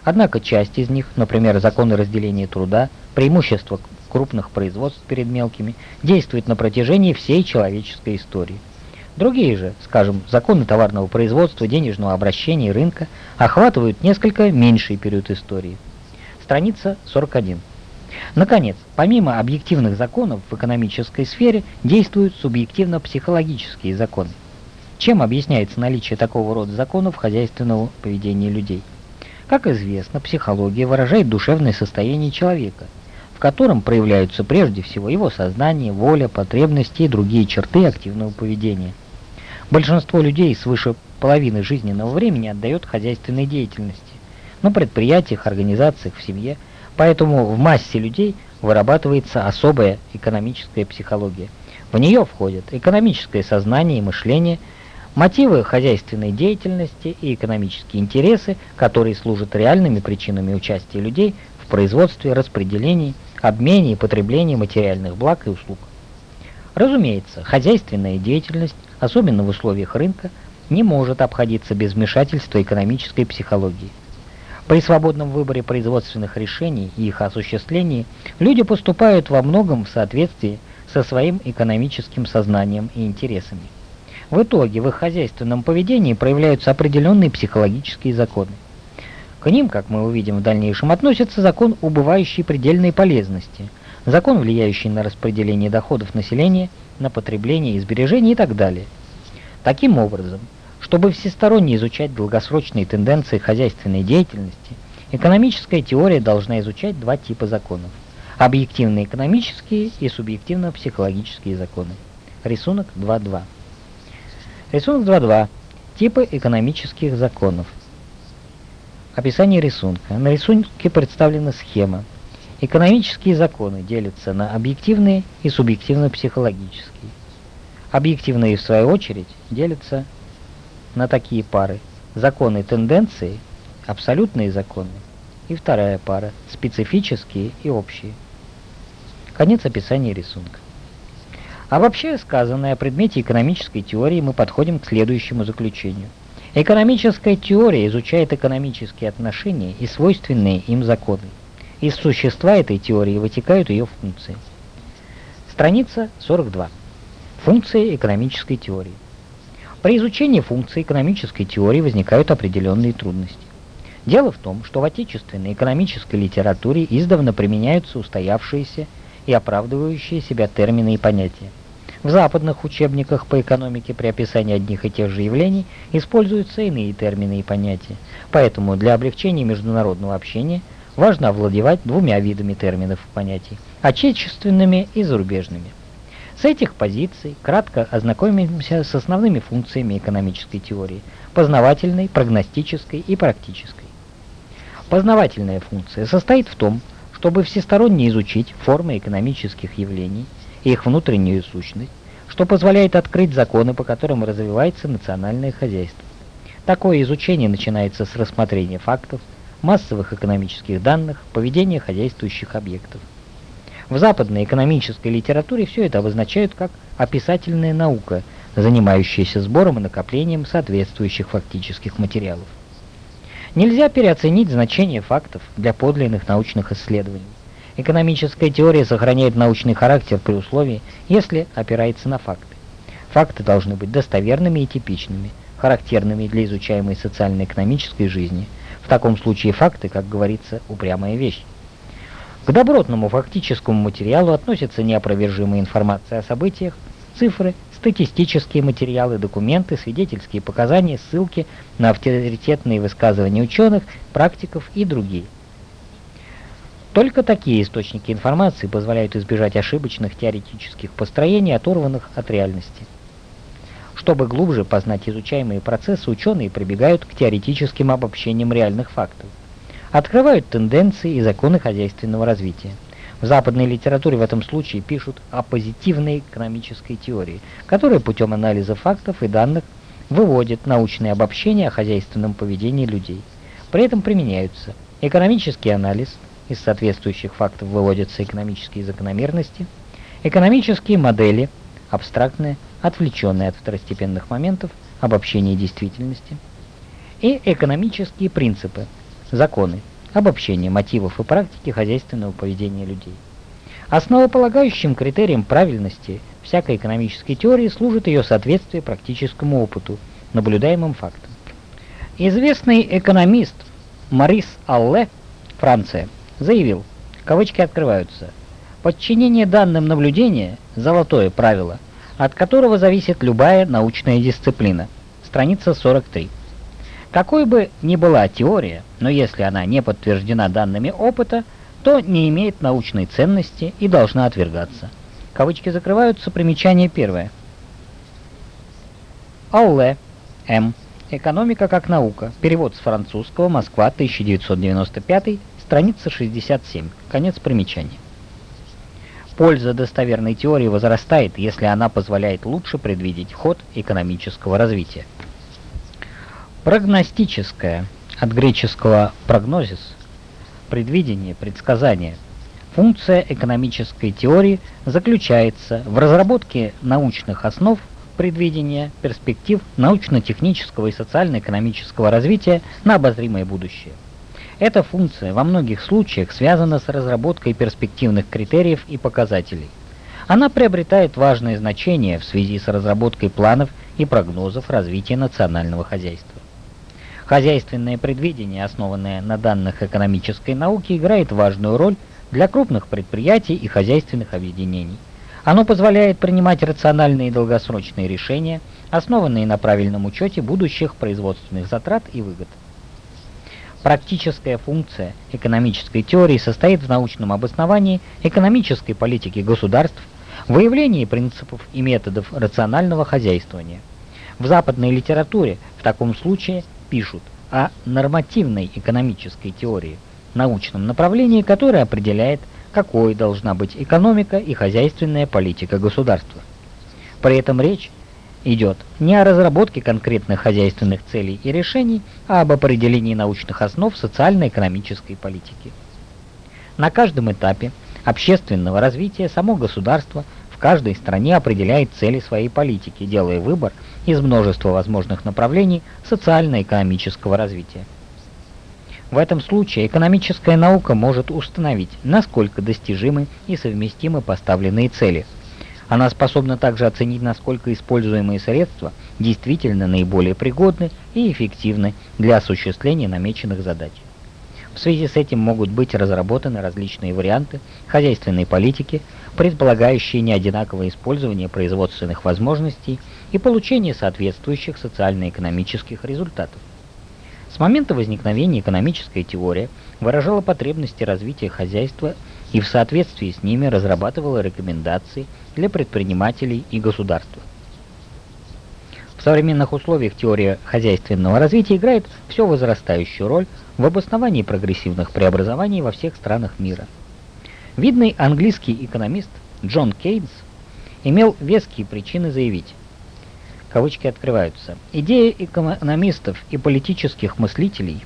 Однако часть из них, например, законы разделения труда, преимущество крупных производств перед мелкими, действует на протяжении всей человеческой истории. Другие же, скажем, законы товарного производства, денежного обращения и рынка охватывают несколько меньший период истории. Страница 41. Наконец, помимо объективных законов в экономической сфере действуют субъективно-психологические законы. Чем объясняется наличие такого рода законов хозяйственного поведения людей? Как известно, психология выражает душевное состояние человека, в котором проявляются прежде всего его сознание, воля, потребности и другие черты активного поведения. Большинство людей свыше половины жизненного времени отдает хозяйственной деятельности, на предприятиях, организациях, в семье, поэтому в массе людей вырабатывается особая экономическая психология. В нее входят экономическое сознание и мышление – Мотивы хозяйственной деятельности и экономические интересы, которые служат реальными причинами участия людей в производстве, распределении, обмене и потреблении материальных благ и услуг. Разумеется, хозяйственная деятельность, особенно в условиях рынка, не может обходиться без вмешательства экономической психологии. При свободном выборе производственных решений и их осуществлении люди поступают во многом в соответствии со своим экономическим сознанием и интересами. В итоге в их хозяйственном поведении проявляются определенные психологические законы. К ним, как мы увидим в дальнейшем, относится закон убывающей предельной полезности, закон, влияющий на распределение доходов населения, на потребление и сбережение и так далее. Таким образом, чтобы всесторонне изучать долгосрочные тенденции хозяйственной деятельности, экономическая теория должна изучать два типа законов – объективно экономические и субъективно-психологические законы. Рисунок 2.2. Рисунок 2.2. Типы экономических законов. Описание рисунка. На рисунке представлена схема. Экономические законы делятся на объективные и субъективно-психологические. Объективные, в свою очередь, делятся на такие пары. Законы тенденции, абсолютные законы, и вторая пара, специфические и общие. Конец описания рисунка. Обобщая сказанное о предмете экономической теории, мы подходим к следующему заключению. Экономическая теория изучает экономические отношения и свойственные им законы. Из существа этой теории вытекают ее функции. Страница 42. Функции экономической теории. При изучении функций экономической теории возникают определенные трудности. Дело в том, что в отечественной экономической литературе издавна применяются устоявшиеся и оправдывающие себя термины и понятия. В западных учебниках по экономике при описании одних и тех же явлений используются иные термины и понятия. Поэтому для облегчения международного общения важно овладевать двумя видами терминов и понятий – отечественными и зарубежными. С этих позиций кратко ознакомимся с основными функциями экономической теории – познавательной, прогностической и практической. Познавательная функция состоит в том, чтобы всесторонне изучить формы экономических явлений, их внутреннюю сущность, что позволяет открыть законы, по которым развивается национальное хозяйство. Такое изучение начинается с рассмотрения фактов, массовых экономических данных, поведения хозяйствующих объектов. В западной экономической литературе все это обозначают как описательная наука, занимающаяся сбором и накоплением соответствующих фактических материалов. Нельзя переоценить значение фактов для подлинных научных исследований. Экономическая теория сохраняет научный характер при условии, если опирается на факты. Факты должны быть достоверными и типичными, характерными для изучаемой социально-экономической жизни. В таком случае факты, как говорится, упрямая вещь. К добротному фактическому материалу относятся неопровержимая информация о событиях, цифры, статистические материалы, документы, свидетельские показания, ссылки на авторитетные высказывания ученых, практиков и другие. Только такие источники информации позволяют избежать ошибочных теоретических построений, оторванных от реальности. Чтобы глубже познать изучаемые процессы, ученые прибегают к теоретическим обобщениям реальных фактов. Открывают тенденции и законы хозяйственного развития. В западной литературе в этом случае пишут о позитивной экономической теории, которая путем анализа фактов и данных выводит научные обобщения о хозяйственном поведении людей. При этом применяются экономический анализ – из соответствующих фактов выводятся экономические закономерности, экономические модели, абстрактные, отвлеченные от второстепенных моментов, обобщение действительности, и экономические принципы, законы, обобщение мотивов и практики хозяйственного поведения людей. Основополагающим критерием правильности всякой экономической теории служит ее соответствие практическому опыту, наблюдаемым фактам. Известный экономист Марис Алле, Франция, заявил, кавычки открываются, подчинение данным наблюдения – золотое правило, от которого зависит любая научная дисциплина. Страница 43. Какой бы ни была теория, но если она не подтверждена данными опыта, то не имеет научной ценности и должна отвергаться. Кавычки закрываются, примечание первое. Ауле, М. Экономика как наука. Перевод с французского. Москва, 1995, страница 67. Конец примечания. Польза достоверной теории возрастает, если она позволяет лучше предвидеть ход экономического развития. Прогностическая, от греческого прогнозис, предвидение, предсказание. Функция экономической теории заключается в разработке научных основ предвидения перспектив научно-технического и социально-экономического развития на обозримое будущее. Эта функция во многих случаях связана с разработкой перспективных критериев и показателей. Она приобретает важное значение в связи с разработкой планов и прогнозов развития национального хозяйства. Хозяйственное предвидение, основанное на данных экономической науки, играет важную роль для крупных предприятий и хозяйственных объединений. Оно позволяет принимать рациональные и долгосрочные решения, основанные на правильном учете будущих производственных затрат и выгод. Практическая функция экономической теории состоит в научном обосновании экономической политики государств, выявлении принципов и методов рационального хозяйствования. В западной литературе в таком случае пишут о нормативной экономической теории, научном направлении, которое определяет, какой должна быть экономика и хозяйственная политика государства. При этом речь идет не о разработке конкретных хозяйственных целей и решений, а об определении научных основ социально-экономической политики. На каждом этапе общественного развития само государство в каждой стране определяет цели своей политики, делая выбор из множества возможных направлений социально-экономического развития. В этом случае экономическая наука может установить, насколько достижимы и совместимы поставленные цели. Она способна также оценить, насколько используемые средства действительно наиболее пригодны и эффективны для осуществления намеченных задач. В связи с этим могут быть разработаны различные варианты хозяйственной политики, предполагающие неодинаковое использование производственных возможностей и получение соответствующих социально-экономических результатов. С момента возникновения экономическая теория выражала потребности развития хозяйства и в соответствии с ними разрабатывала рекомендации для предпринимателей и государства. В современных условиях теория хозяйственного развития играет все возрастающую роль в обосновании прогрессивных преобразований во всех странах мира. Видный английский экономист Джон Кейнс имел веские причины заявить, кавычки открываются, идеи экономистов и политических мыслителей,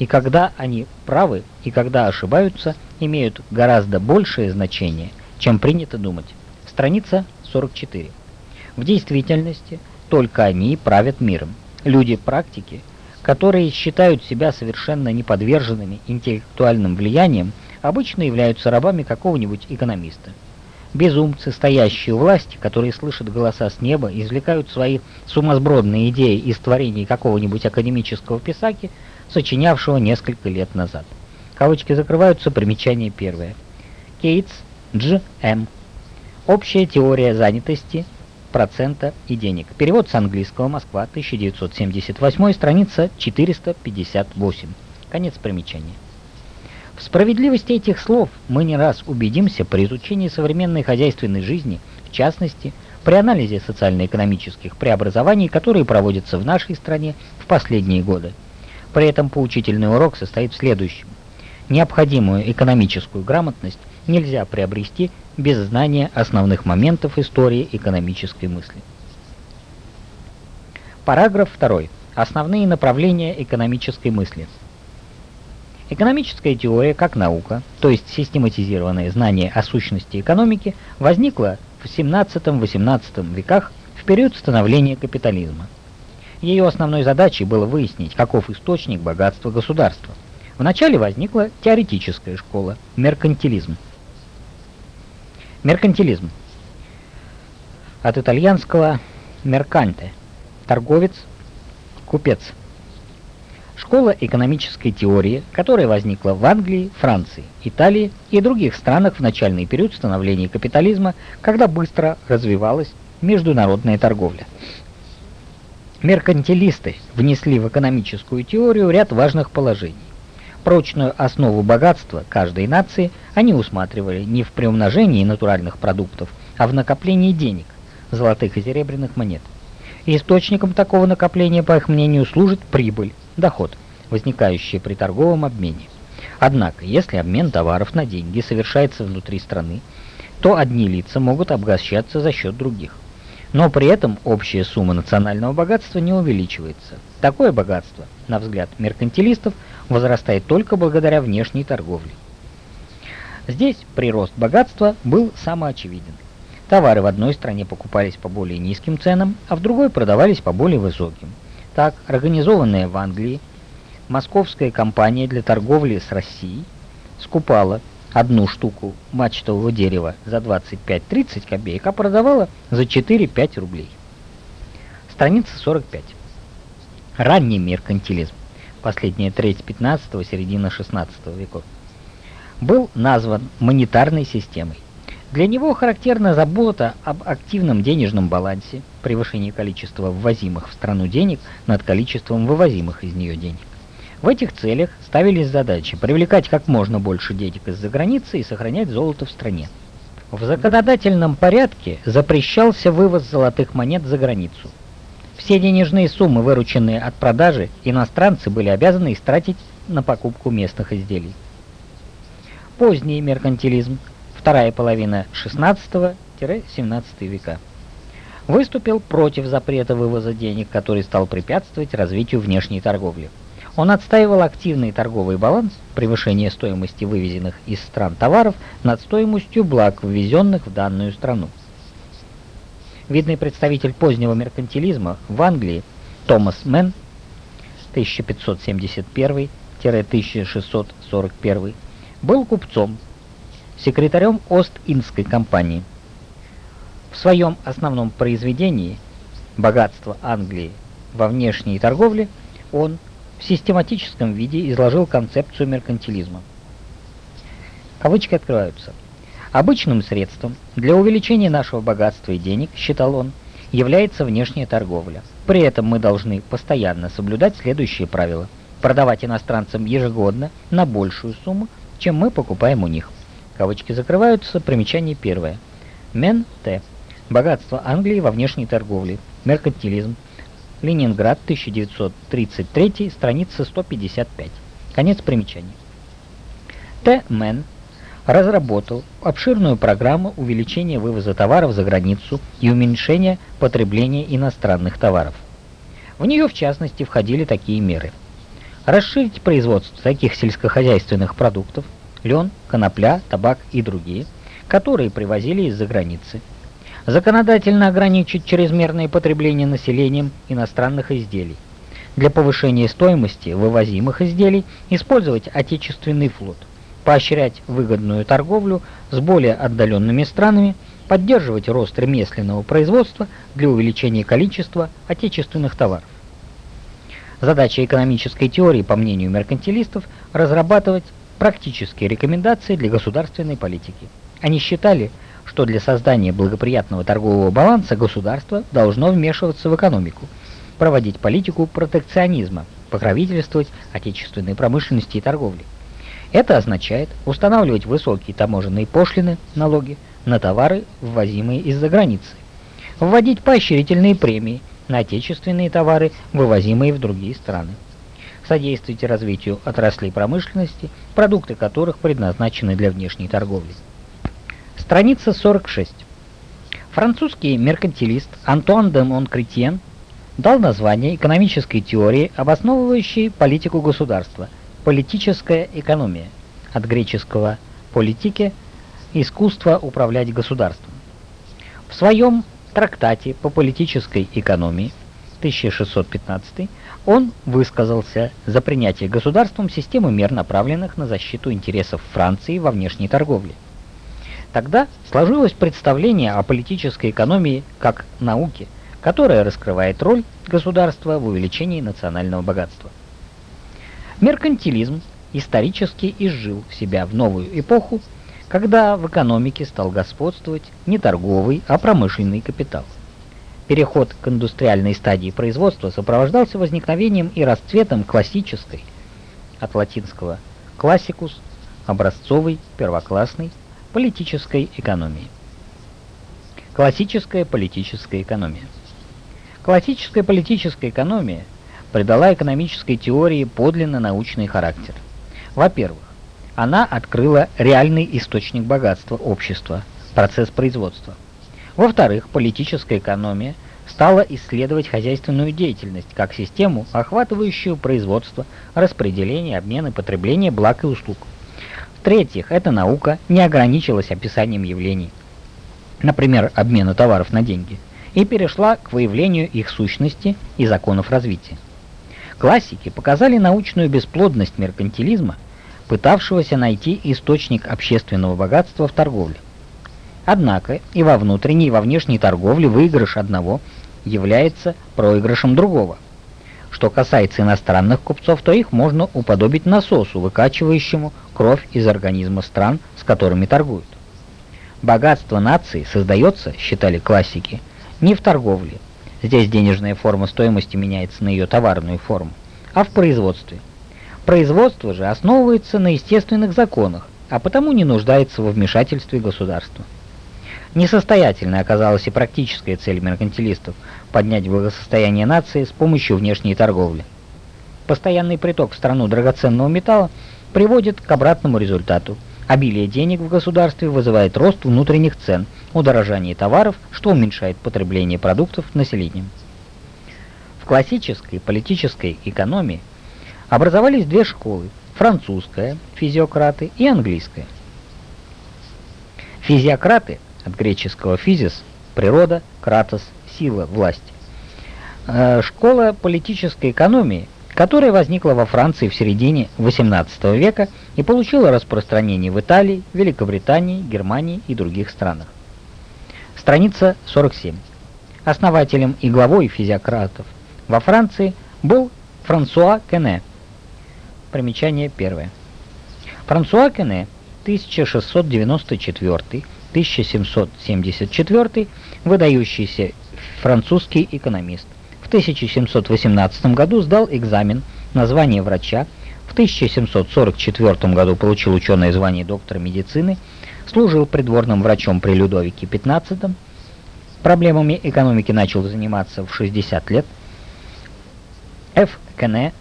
и когда они правы, и когда ошибаются, имеют гораздо большее значение, чем принято думать. Страница 44. В действительности только они правят миром. Люди практики, которые считают себя совершенно неподверженными интеллектуальным влиянием, обычно являются рабами какого-нибудь экономиста. Безумцы, стоящие у власти, которые слышат голоса с неба, извлекают свои сумасбродные идеи из творений какого-нибудь академического писаки, сочинявшего несколько лет назад. Кавычки закрываются, примечание первое. Кейтс, Дж. М. Общая теория занятости, процента и денег. Перевод с английского, Москва, 1978, страница 458. Конец примечания. В справедливости этих слов мы не раз убедимся при изучении современной хозяйственной жизни, в частности, при анализе социально-экономических преобразований, которые проводятся в нашей стране в последние годы. При этом поучительный урок состоит в следующем. Необходимую экономическую грамотность нельзя приобрести без знания основных моментов истории экономической мысли. Параграф 2. Основные направления экономической мысли. Экономическая теория как наука, то есть систематизированное знание о сущности экономики, возникла в 17-18 веках в период становления капитализма. Ее основной задачей было выяснить, каков источник богатства государства. Вначале возникла теоретическая школа – меркантилизм. Меркантилизм. От итальянского «мерканте» – торговец, купец – школа экономической теории, которая возникла в Англии, Франции, Италии и других странах в начальный период становления капитализма, когда быстро развивалась международная торговля. Меркантилисты внесли в экономическую теорию ряд важных положений. Прочную основу богатства каждой нации они усматривали не в приумножении натуральных продуктов, а в накоплении денег, золотых и серебряных монет. Источником такого накопления, по их мнению, служит прибыль, доход, возникающий при торговом обмене. Однако, если обмен товаров на деньги совершается внутри страны, то одни лица могут обогащаться за счет других. Но при этом общая сумма национального богатства не увеличивается. Такое богатство, на взгляд меркантилистов, возрастает только благодаря внешней торговле. Здесь прирост богатства был самоочевиден. Товары в одной стране покупались по более низким ценам, а в другой продавались по более высоким. Так, организованная в Англии московская компания для торговли с Россией скупала одну штуку мачтового дерева за 25-30 копеек, а продавала за 4-5 рублей. Страница 45. Ранний меркантилизм, последняя треть 15-го, середина 16 веков, был назван монетарной системой. Для него характерна забота об активном денежном балансе, превышении количества ввозимых в страну денег над количеством вывозимых из нее денег. В этих целях ставились задачи привлекать как можно больше денег из-за границы и сохранять золото в стране. В законодательном порядке запрещался вывоз золотых монет за границу. Все денежные суммы, вырученные от продажи, иностранцы были обязаны истратить на покупку местных изделий. Поздний меркантилизм, вторая половина 16-17 века, выступил против запрета вывоза денег, который стал препятствовать развитию внешней торговли. Он отстаивал активный торговый баланс, превышение стоимости вывезенных из стран товаров над стоимостью благ, ввезенных в данную страну. Видный представитель позднего меркантилизма в Англии Томас Мэн 1571-1641 был купцом, секретарем Ост-Индской компании. В своем основном произведении «Богатство Англии во внешней торговле» он в систематическом виде изложил концепцию меркантилизма. Кавычки открываются. Обычным средством для увеличения нашего богатства и денег, считал он, является внешняя торговля. При этом мы должны постоянно соблюдать следующие правила. Продавать иностранцам ежегодно на большую сумму, чем мы покупаем у них. Кавычки закрываются, примечание первое. Мен Т. Богатство Англии во внешней торговле. Меркантилизм. Ленинград, 1933, страница 155. Конец примечания. Т. Мэн разработал обширную программу увеличения вывоза товаров за границу и уменьшения потребления иностранных товаров. В нее, в частности, входили такие меры. Расширить производство таких сельскохозяйственных продуктов, лен, конопля, табак и другие, которые привозили из-за границы, законодательно ограничить чрезмерное потребление населением иностранных изделий. Для повышения стоимости вывозимых изделий использовать отечественный флот, поощрять выгодную торговлю с более отдаленными странами, поддерживать рост ремесленного производства для увеличения количества отечественных товаров. Задача экономической теории, по мнению меркантилистов, разрабатывать практические рекомендации для государственной политики. Они считали, что для создания благоприятного торгового баланса государство должно вмешиваться в экономику, проводить политику протекционизма, покровительствовать отечественной промышленности и торговле. Это означает устанавливать высокие таможенные пошлины, налоги на товары, ввозимые из-за границы, вводить поощрительные премии на отечественные товары, вывозимые в другие страны. Содействовать развитию отраслей промышленности, продукты которых предназначены для внешней торговли. Страница 46. Французский меркантилист Антуан де Монкретьен дал название экономической теории, обосновывающей политику государства – политическая экономия, от греческого «политике» – искусство управлять государством. В своем трактате по политической экономии 1615 он высказался за принятие государством системы мер, направленных на защиту интересов Франции во внешней торговле. Тогда сложилось представление о политической экономии как науке, которая раскрывает роль государства в увеличении национального богатства. Меркантилизм исторически изжил себя в новую эпоху, когда в экономике стал господствовать не торговый, а промышленный капитал. Переход к индустриальной стадии производства сопровождался возникновением и расцветом классической, от латинского «классикус», образцовой, первоклассной, политической экономии. Классическая политическая экономия. Классическая политическая экономия придала экономической теории подлинно научный характер. Во-первых, она открыла реальный источник богатства общества – процесс производства. Во-вторых, политическая экономия стала исследовать хозяйственную деятельность как систему, охватывающую производство, распределение, обмен и потребление благ и услуг. В-третьих, эта наука не ограничилась описанием явлений, например, обмена товаров на деньги, и перешла к выявлению их сущности и законов развития. Классики показали научную бесплодность меркантилизма, пытавшегося найти источник общественного богатства в торговле. Однако и во внутренней, и во внешней торговле выигрыш одного является проигрышем другого. Что касается иностранных купцов, то их можно уподобить насосу, выкачивающему кровь из организма стран, с которыми торгуют. Богатство нации создается, считали классики, не в торговле. Здесь денежная форма стоимости меняется на ее товарную форму, а в производстве. Производство же основывается на естественных законах, а потому не нуждается во вмешательстве государства. Несостоятельной оказалась и практическая цель меркантилистов – поднять благосостояние нации с помощью внешней торговли. Постоянный приток в страну драгоценного металла приводит к обратному результату – Обилие денег в государстве вызывает рост внутренних цен, удорожание товаров, что уменьшает потребление продуктов населением. В классической политической экономии образовались две школы – французская, физиократы, и английская. Физиократы, от греческого физис – природа, кратос – сила, власть. Э, школа политической экономии – которая возникла во Франции в середине XVIII века и получила распространение в Италии, Великобритании, Германии и других странах. Страница 47. Основателем и главой физиократов во Франции был Франсуа Кене. Примечание первое. Франсуа Кене 1694-1774 выдающийся французский экономист, в 1718 году сдал экзамен на звание врача, в 1744 году получил ученое звание доктора медицины, служил придворным врачом при Людовике XV, проблемами экономики начал заниматься в 60 лет. Ф. Кене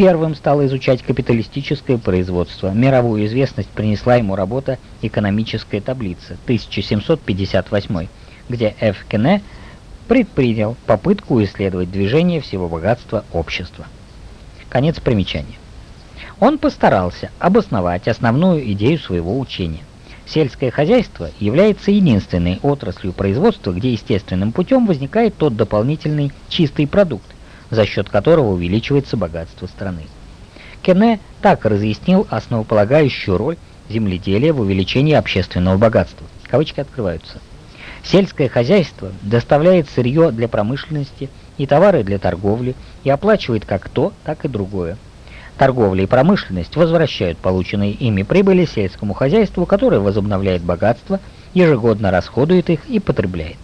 первым стал изучать капиталистическое производство. Мировую известность принесла ему работа «Экономическая таблица» 1758, где Ф. Кене предпринял попытку исследовать движение всего богатства общества. Конец примечания. Он постарался обосновать основную идею своего учения. Сельское хозяйство является единственной отраслью производства, где естественным путем возникает тот дополнительный чистый продукт, за счет которого увеличивается богатство страны. Кене так разъяснил основополагающую роль земледелия в увеличении общественного богатства. Кавычки открываются. Сельское хозяйство доставляет сырье для промышленности и товары для торговли и оплачивает как то, так и другое. Торговля и промышленность возвращают полученные ими прибыли сельскому хозяйству, которое возобновляет богатство, ежегодно расходует их и потребляет.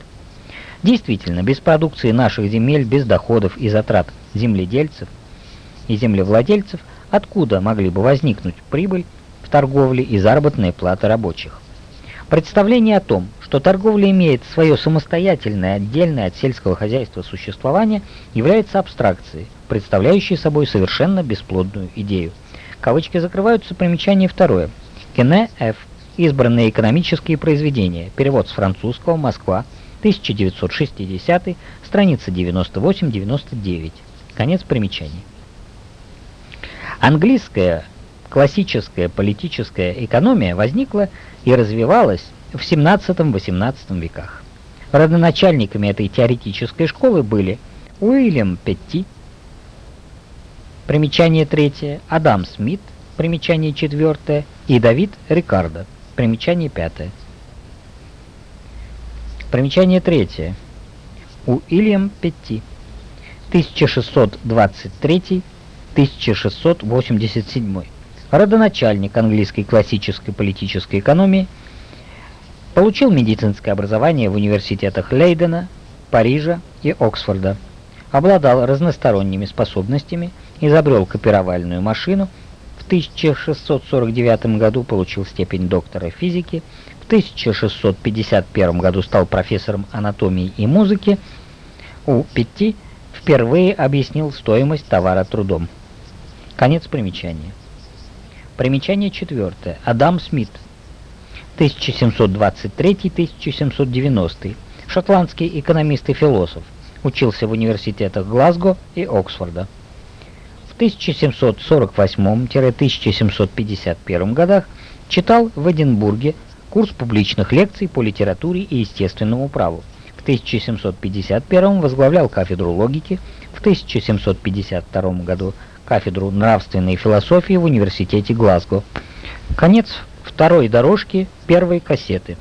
Действительно, без продукции наших земель, без доходов и затрат земледельцев и землевладельцев, откуда могли бы возникнуть прибыль в торговле и заработная плата рабочих? Представление о том, что торговля имеет свое самостоятельное, отдельное от сельского хозяйства существование, является абстракцией, представляющей собой совершенно бесплодную идею. Кавычки закрываются, примечание второе. Кене Ф. Избранные экономические произведения. Перевод с французского. Москва. 1960. Страница 98-99. Конец примечаний. Английская классическая политическая экономия возникла и развивалась в 17-18 веках. Родоначальниками этой теоретической школы были Уильям Петти, примечание третье, Адам Смит, примечание четвертое, и Давид Рикардо, примечание пятое. Примечание третье. Уильям Петти, 1623-1687, родоначальник английской классической политической экономии, Получил медицинское образование в университетах Лейдена, Парижа и Оксфорда. Обладал разносторонними способностями, изобрел копировальную машину, в 1649 году получил степень доктора физики, в 1651 году стал профессором анатомии и музыки, у Петти впервые объяснил стоимость товара трудом. Конец примечания. Примечание четвертое. Адам Смит. 1723-1790. Шотландский экономист и философ. Учился в университетах Глазго и Оксфорда. В 1748-1751 годах читал в Эдинбурге курс публичных лекций по литературе и естественному праву. 1751 возглавлял кафедру логики, в 1752 году кафедру нравственной философии в университете Глазго. Конец второй дорожки первой кассеты.